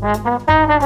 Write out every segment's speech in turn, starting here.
Música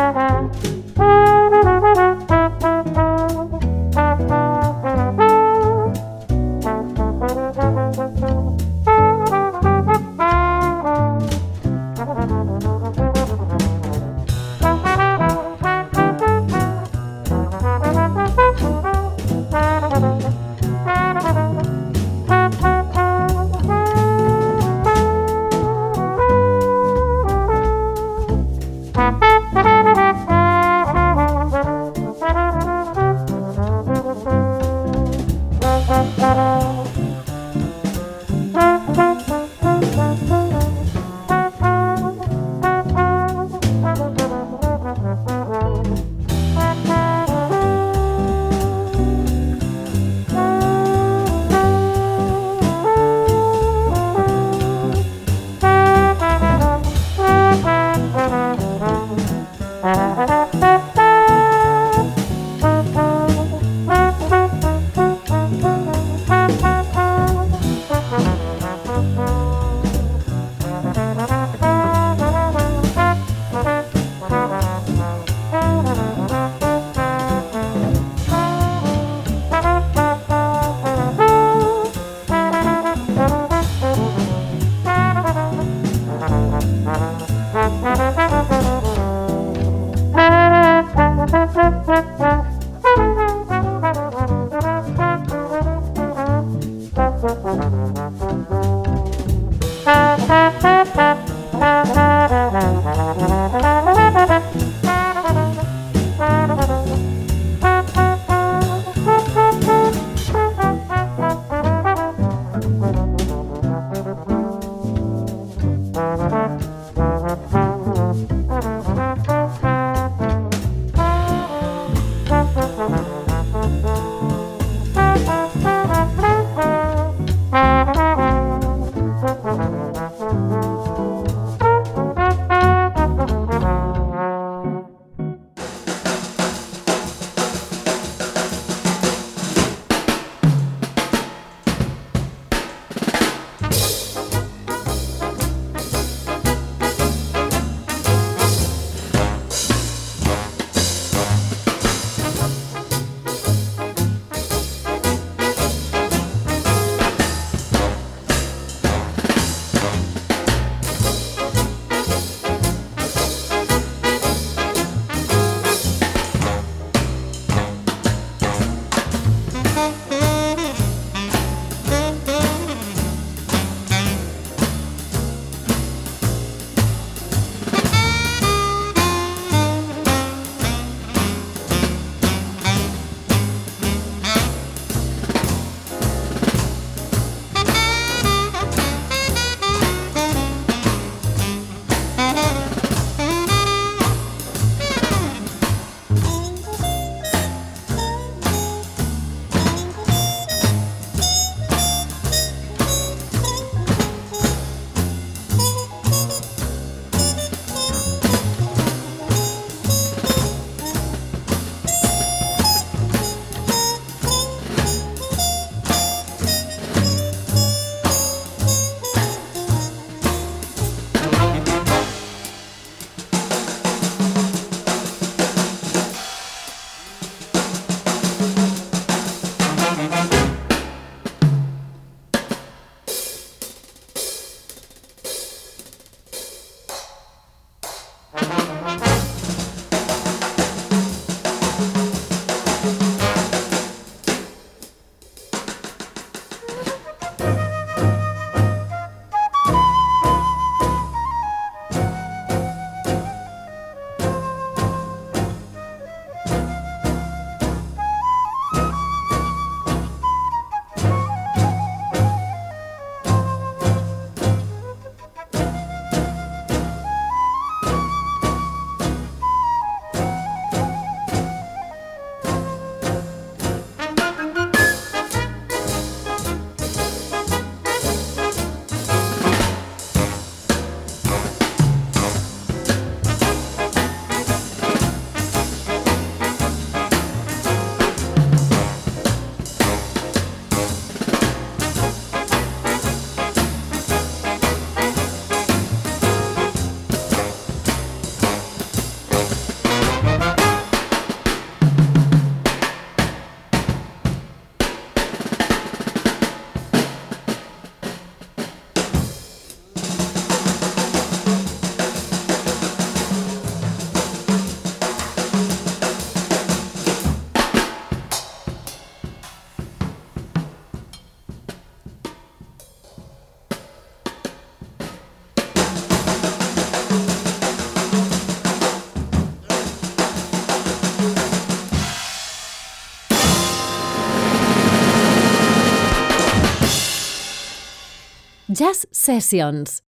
Jazz Sessions.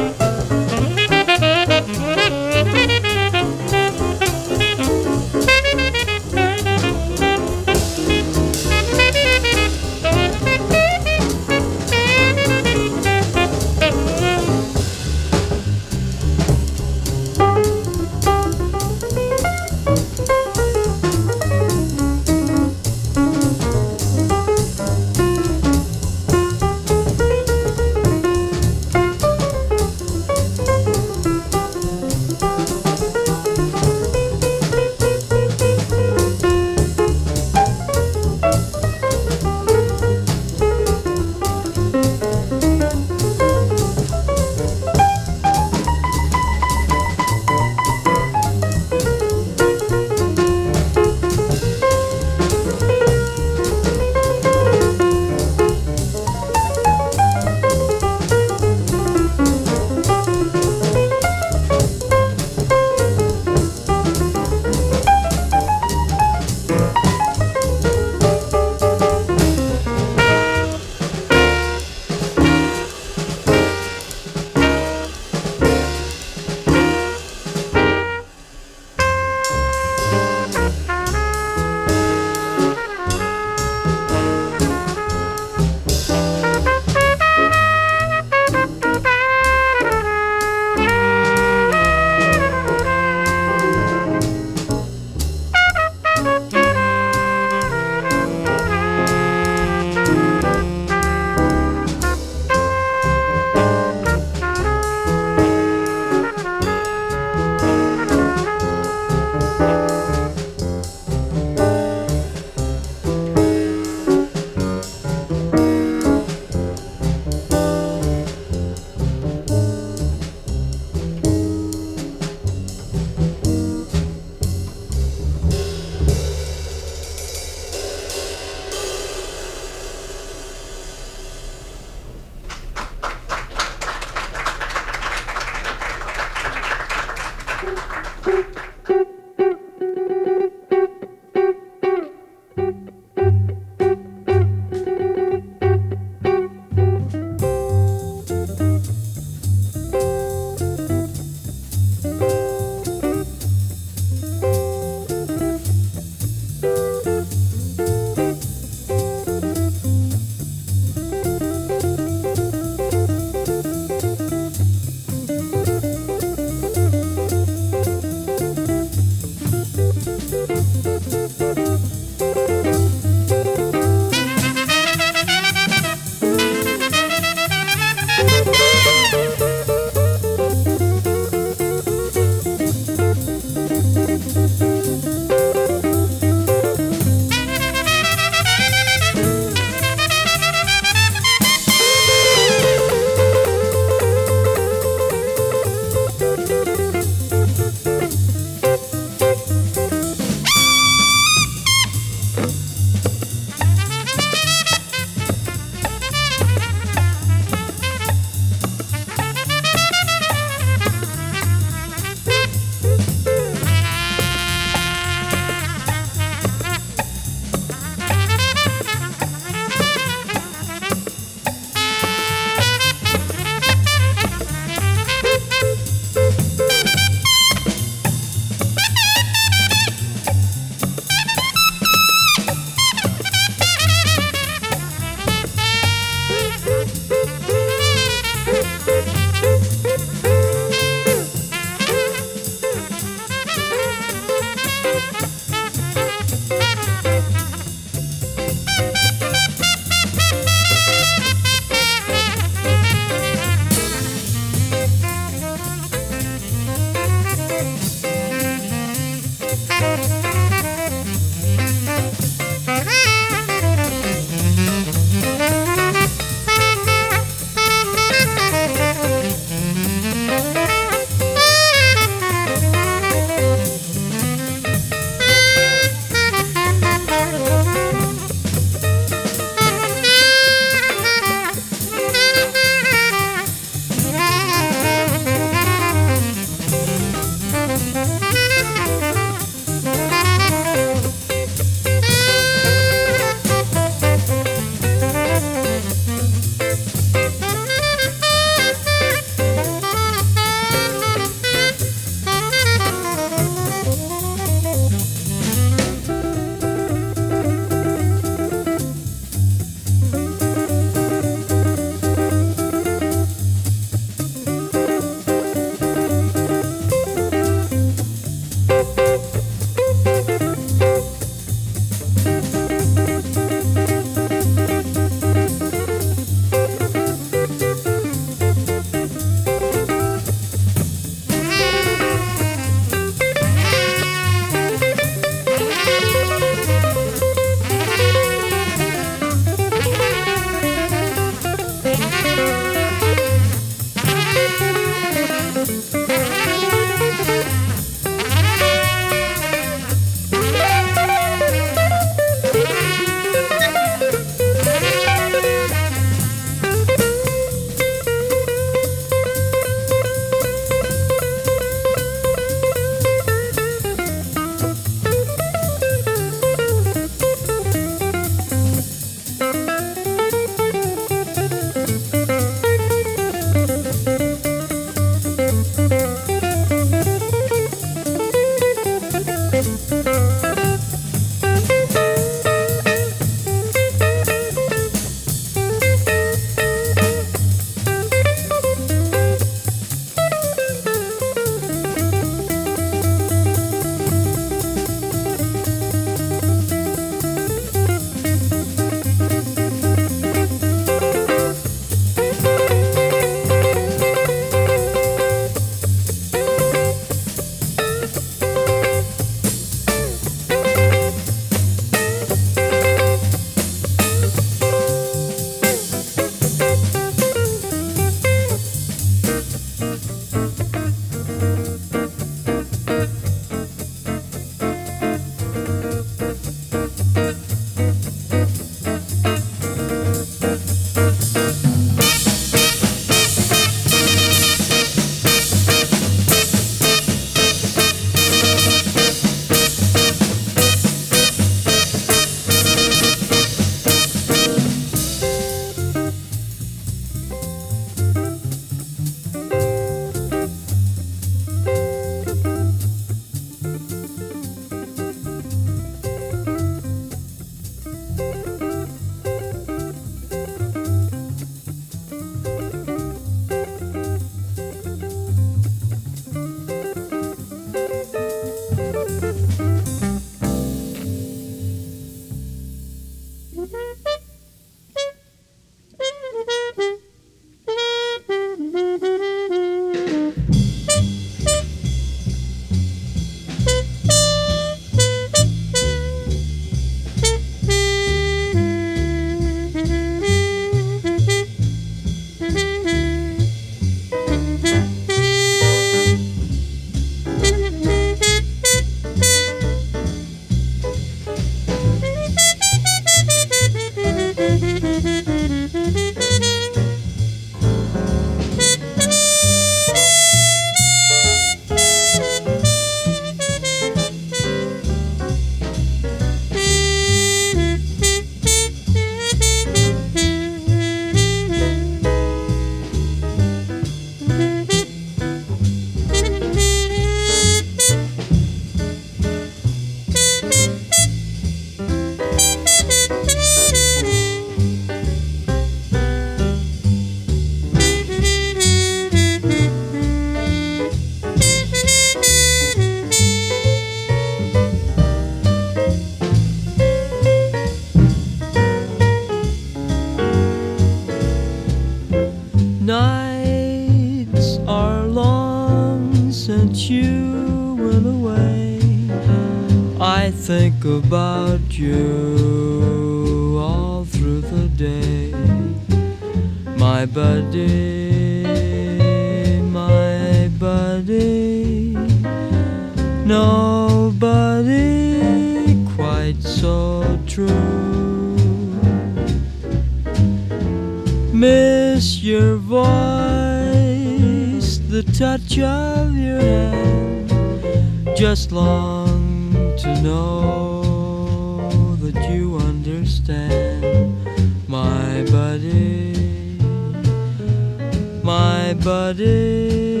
Buddy,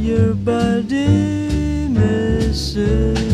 your body misses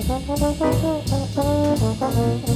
Thank you.